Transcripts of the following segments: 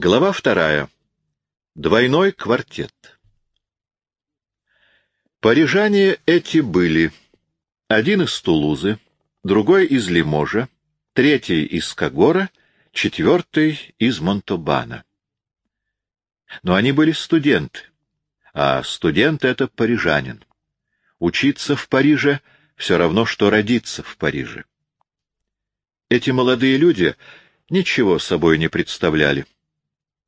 Глава вторая. Двойной квартет. Парижане эти были. Один из Тулузы, другой из Лиможа, третий из Кагора, четвертый из Монтобана. Но они были студенты, а студент — это парижанин. Учиться в Париже — все равно, что родиться в Париже. Эти молодые люди ничего собой не представляли.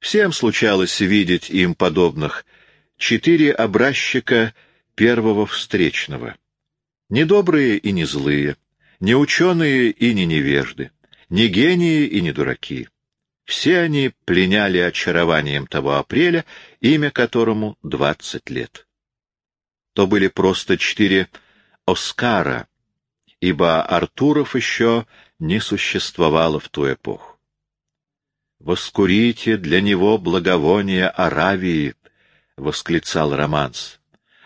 Всем случалось видеть им подобных четыре образчика первого встречного. Не добрые и не злые, не ученые и не невежды, не гении и не дураки. Все они пленяли очарованием того апреля, имя которому двадцать лет. То были просто четыре Оскара, ибо Артуров еще не существовало в ту эпоху. «Воскурите для него благовоние Аравии!» — восклицал Романс.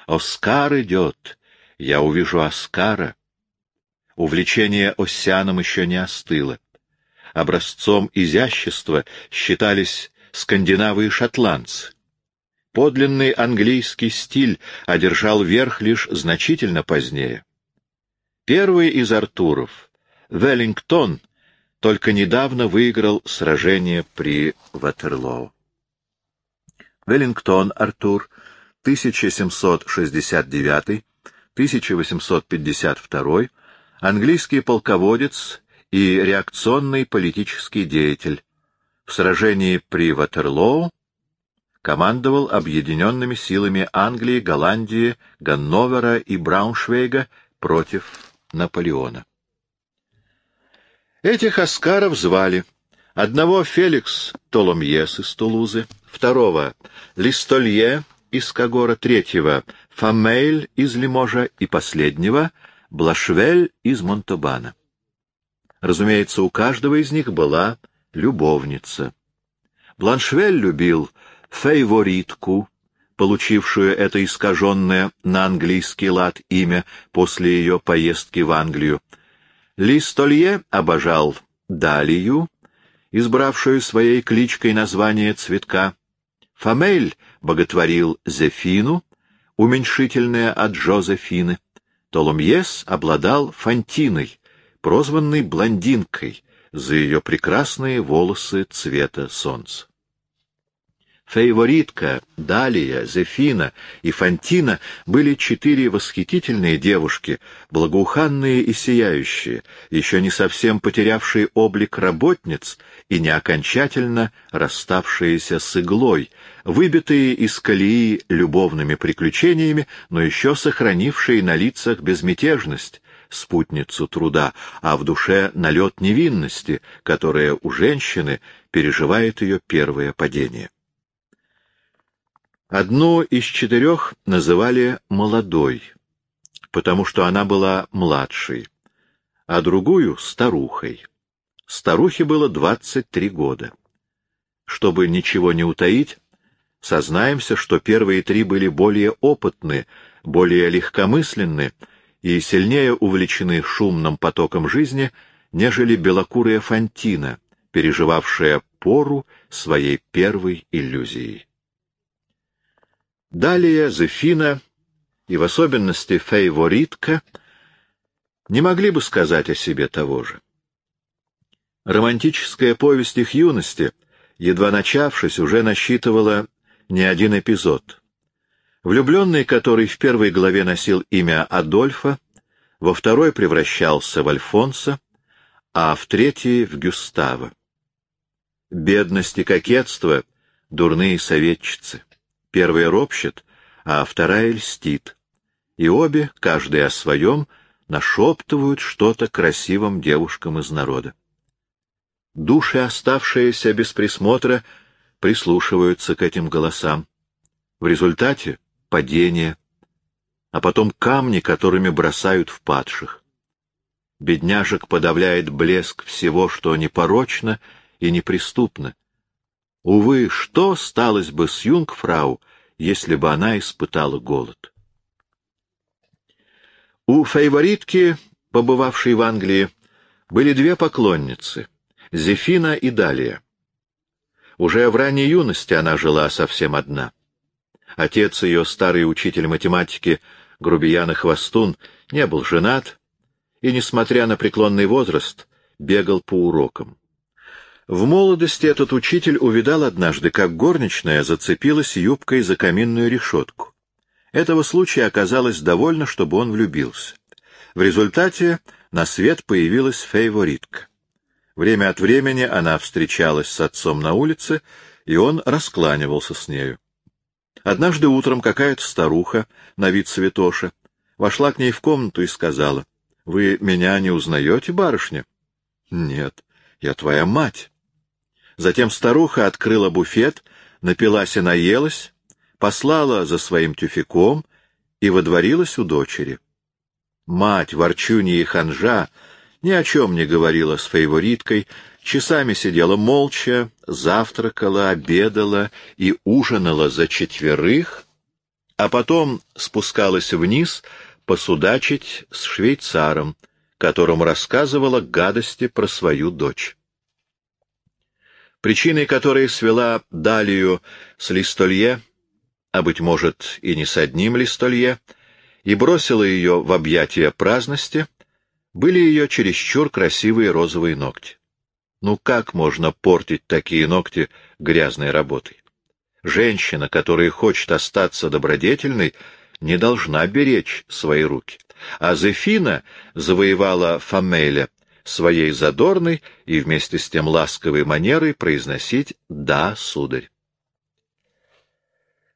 «Оскар идет! Я увижу Оскара!» Увлечение Осяном еще не остыло. Образцом изящества считались скандинавы и шотландцы. Подлинный английский стиль одержал верх лишь значительно позднее. Первый из Артуров, Веллингтон, только недавно выиграл сражение при Ватерлоу. Веллингтон Артур, 1769-1852, английский полководец и реакционный политический деятель. В сражении при Ватерлоу командовал объединенными силами Англии, Голландии, Ганновера и Брауншвейга против Наполеона. Этих Оскаров звали. Одного Феликс Толомьес из Тулузы, второго Листолье из Кагора, третьего Фамейль из Лиможа и последнего Блашвель из Монтобана. Разумеется, у каждого из них была любовница. Бланшвель любил фейворитку, получившую это искаженное на английский лад имя после ее поездки в Англию, Листолье обожал Далию, избравшую своей кличкой название цветка. Фамель боготворил Зефину, уменьшительное от Жозефины. Толомьес обладал Фантиной, прозванной блондинкой за ее прекрасные волосы цвета солнца. Фейворитка, Далия, Зефина и Фантина были четыре восхитительные девушки, благоуханные и сияющие, еще не совсем потерявшие облик работниц и не окончательно расставшиеся с иглой, выбитые из колеи любовными приключениями, но еще сохранившие на лицах безмятежность, спутницу труда, а в душе налет невинности, которая у женщины переживает ее первое падение. Одну из четырех называли «молодой», потому что она была младшей, а другую — старухой. Старухе было двадцать три года. Чтобы ничего не утаить, сознаемся, что первые три были более опытны, более легкомысленны и сильнее увлечены шумным потоком жизни, нежели белокурая Фантина, переживавшая пору своей первой иллюзией. Далее Зефина и в особенности Фейворитка не могли бы сказать о себе того же. Романтическая повесть их юности, едва начавшись, уже насчитывала не один эпизод. Влюбленный, который в первой главе носил имя Адольфа, во второй превращался в Альфонса, а в третьей — в Гюстава. Бедность и кокетство — дурные советчицы. Первая ропщет, а вторая льстит. И обе, каждая о своем, нашептывают что-то красивым девушкам из народа. Души, оставшиеся без присмотра, прислушиваются к этим голосам. В результате — падение, а потом камни, которыми бросают в падших. Бедняжек подавляет блеск всего, что непорочно и неприступно, Увы, что сталось бы с Юнгфрау, если бы она испытала голод? У фейворитки, побывавшей в Англии, были две поклонницы — Зефина и Далия. Уже в ранней юности она жила совсем одна. Отец ее, старый учитель математики, грубиян и хвостун, не был женат и, несмотря на преклонный возраст, бегал по урокам. В молодости этот учитель увидал однажды, как горничная зацепилась юбкой за каминную решетку. Этого случая оказалось довольно, чтобы он влюбился. В результате на свет появилась фейворитка. Время от времени она встречалась с отцом на улице, и он раскланивался с нею. Однажды утром какая-то старуха, на вид святоша, вошла к ней в комнату и сказала, — Вы меня не узнаете, барышня? — Нет, я твоя мать. Затем старуха открыла буфет, напилась и наелась, послала за своим тюфяком и водворилась у дочери. Мать, ворчунья и ханжа, ни о чем не говорила с фавориткой, часами сидела молча, завтракала, обедала и ужинала за четверых, а потом спускалась вниз посудачить с швейцаром, которому рассказывала гадости про свою дочь. Причиной которой свела Далию с Листолье, а, быть может, и не с одним Листолье, и бросила ее в объятия праздности, были ее чересчур красивые розовые ногти. Ну как можно портить такие ногти грязной работой? Женщина, которая хочет остаться добродетельной, не должна беречь свои руки. А Зефина завоевала Фамеля своей задорной и вместе с тем ласковой манерой произносить «да, сударь».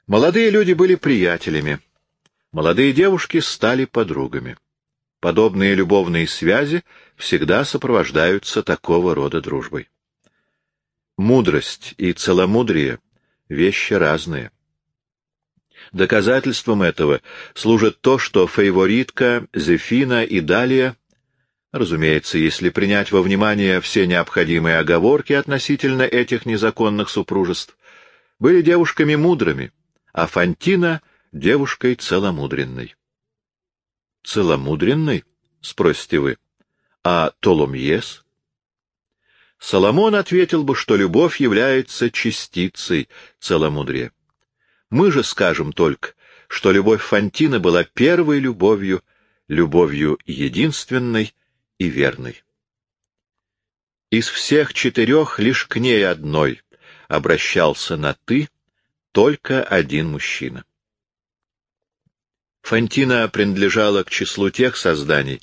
Молодые люди были приятелями. Молодые девушки стали подругами. Подобные любовные связи всегда сопровождаются такого рода дружбой. Мудрость и целомудрие — вещи разные. Доказательством этого служит то, что фаворитка, Зефина и Далия, разумеется, если принять во внимание все необходимые оговорки относительно этих незаконных супружеств, были девушками мудрыми, а Фантина — девушкой целомудренной. Целомудренной? — спросите вы. А Толомьес? Соломон ответил бы, что любовь является частицей целомудрия. Мы же скажем только, что любовь Фантина была первой любовью, любовью единственной и верной. Из всех четырех лишь к ней одной обращался на «ты» только один мужчина. Фантина принадлежала к числу тех созданий,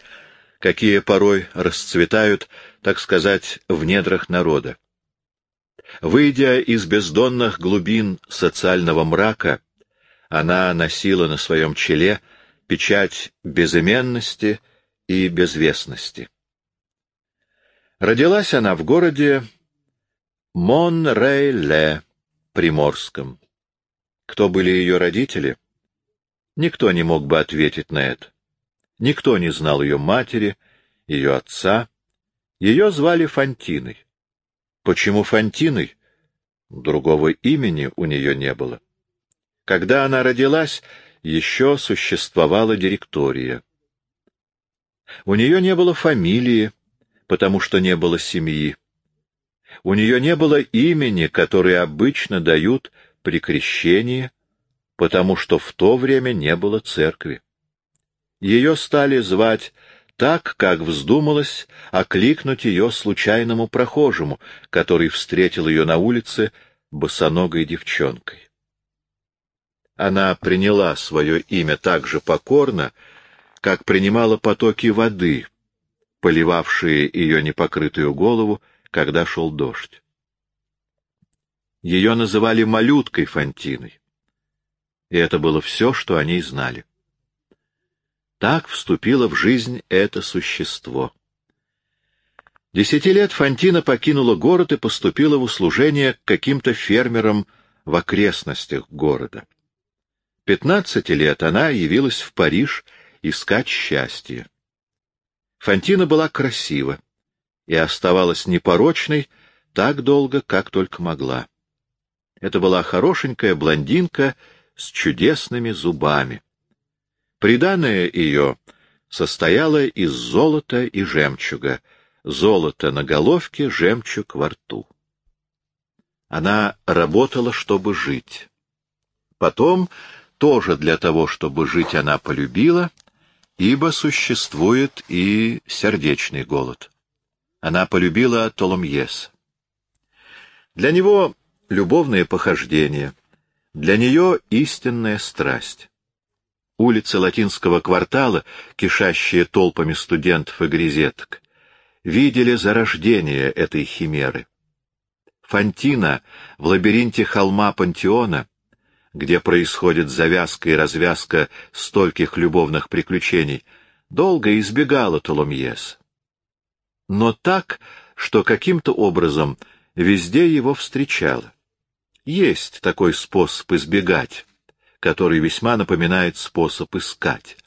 какие порой расцветают, так сказать, в недрах народа. Выйдя из бездонных глубин социального мрака, она носила на своем челе печать безыменности и безвестности. Родилась она в городе Монрейле, Приморском. Кто были ее родители? Никто не мог бы ответить на это. Никто не знал ее матери, ее отца. Ее звали Фантиной. Почему Фантиной? Другого имени у нее не было. Когда она родилась, еще существовала директория. У нее не было фамилии, потому что не было семьи. У нее не было имени, которое обычно дают при крещении, потому что в то время не было церкви. Ее стали звать так, как вздумалось окликнуть ее случайному прохожему, который встретил ее на улице босоногой девчонкой. Она приняла свое имя так же покорно, как принимала потоки воды, поливавшие ее непокрытую голову, когда шел дождь. Ее называли малюткой Фантиной и это было все, что они знали. Так вступило в жизнь это существо. Десяти лет Фантина покинула город и поступила в услужение к каким-то фермерам в окрестностях города. Пятнадцати лет она явилась в Париж искать счастье. Фантина была красива и оставалась непорочной так долго, как только могла. Это была хорошенькая блондинка с чудесными зубами. Приданное ее состояло из золота и жемчуга, золото на головке, жемчуг во рту. Она работала, чтобы жить. Потом, тоже для того, чтобы жить, она полюбила, ибо существует и сердечный голод. Она полюбила Толомьес. Для него любовное похождение, для нее истинная страсть. Улицы латинского квартала, кишащие толпами студентов и грезеток, видели зарождение этой химеры. Фантина в лабиринте холма Пантеона, где происходит завязка и развязка стольких любовных приключений, долго избегала Толомьес. Но так, что каким-то образом везде его встречала. Есть такой способ избегать, который весьма напоминает способ искать.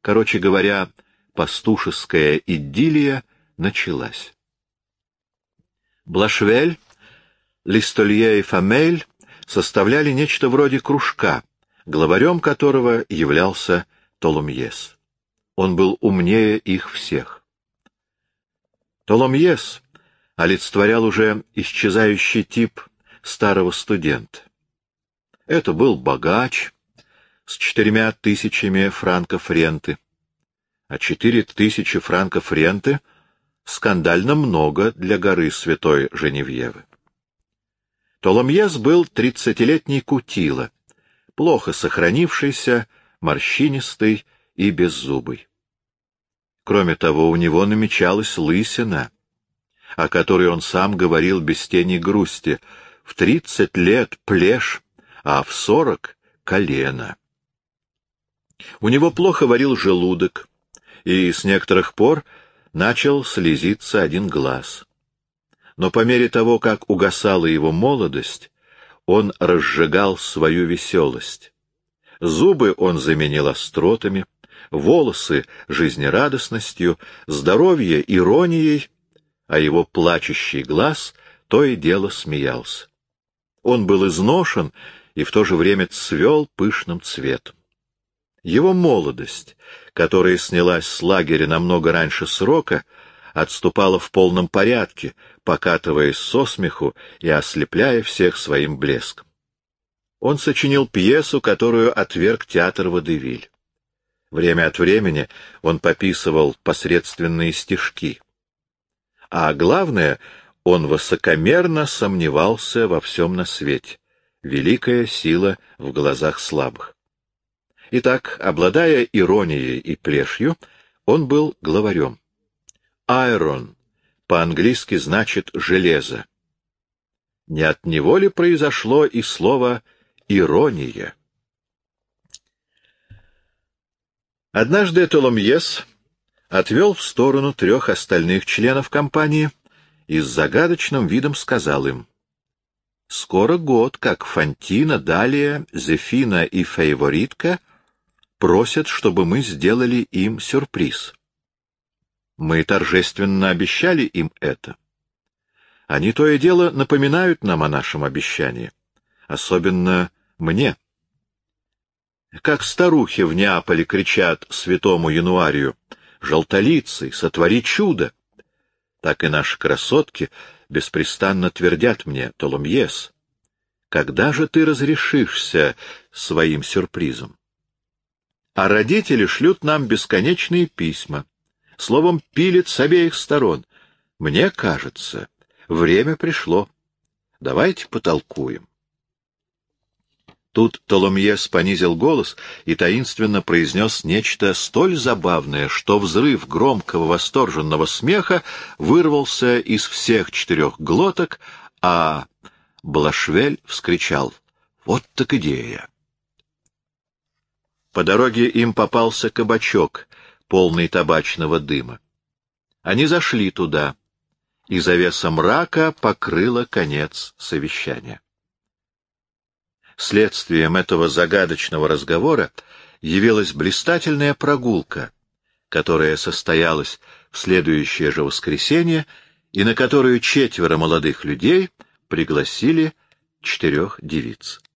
Короче говоря, пастушеская идиллия началась. Блашвель, Листолье и Фамель составляли нечто вроде кружка, главарем которого являлся Толомьес. Он был умнее их всех. Толомьес олицетворял уже исчезающий тип старого студента. Это был богач с четырьмя тысячами франков ренты, а четыре тысячи франков ренты — скандально много для горы Святой Женевьевы. Толомьес был тридцатилетний кутила, плохо сохранившийся, морщинистый и беззубый. Кроме того, у него намечалась лысина, о которой он сам говорил без тени грусти — в тридцать лет плешь, а в сорок — колено. У него плохо варил желудок, и с некоторых пор начал слезиться один глаз. Но по мере того, как угасала его молодость, он разжигал свою веселость. Зубы он заменил остротами, волосы — жизнерадостностью, здоровье — иронией, а его плачущий глаз то и дело смеялся. Он был изношен и в то же время цвел пышным цветом. Его молодость, которая снялась с лагеря намного раньше срока, отступала в полном порядке, покатываясь со смеху и ослепляя всех своим блеском. Он сочинил пьесу, которую отверг театр Водевиль. Время от времени он пописывал посредственные стишки. А главное, он высокомерно сомневался во всем на свете. Великая сила в глазах слабых. Итак, обладая иронией и плешью, он был главарем. «Айрон» по-английски значит «железо». Не от него ли произошло и слово «ирония»? Однажды Толомьес отвел в сторону трех остальных членов компании — и с загадочным видом сказал им, «Скоро год, как Фантина, далее Зефина и Фейворитка просят, чтобы мы сделали им сюрприз. Мы торжественно обещали им это. Они то и дело напоминают нам о нашем обещании, особенно мне. Как старухи в Неаполе кричат святому януарию, «Желтолицый, сотвори чудо!» так и наши красотки беспрестанно твердят мне, Толумьес, когда же ты разрешишься своим сюрпризом? А родители шлют нам бесконечные письма, словом, пилят с обеих сторон. Мне кажется, время пришло. Давайте потолкуем. Тут Толомьес понизил голос и таинственно произнес нечто столь забавное, что взрыв громкого восторженного смеха вырвался из всех четырех глоток, а Блашвель вскричал «Вот так идея!». По дороге им попался кабачок, полный табачного дыма. Они зашли туда, и завеса мрака покрыла конец совещания. Следствием этого загадочного разговора явилась блистательная прогулка, которая состоялась в следующее же воскресенье и на которую четверо молодых людей пригласили четырех девиц.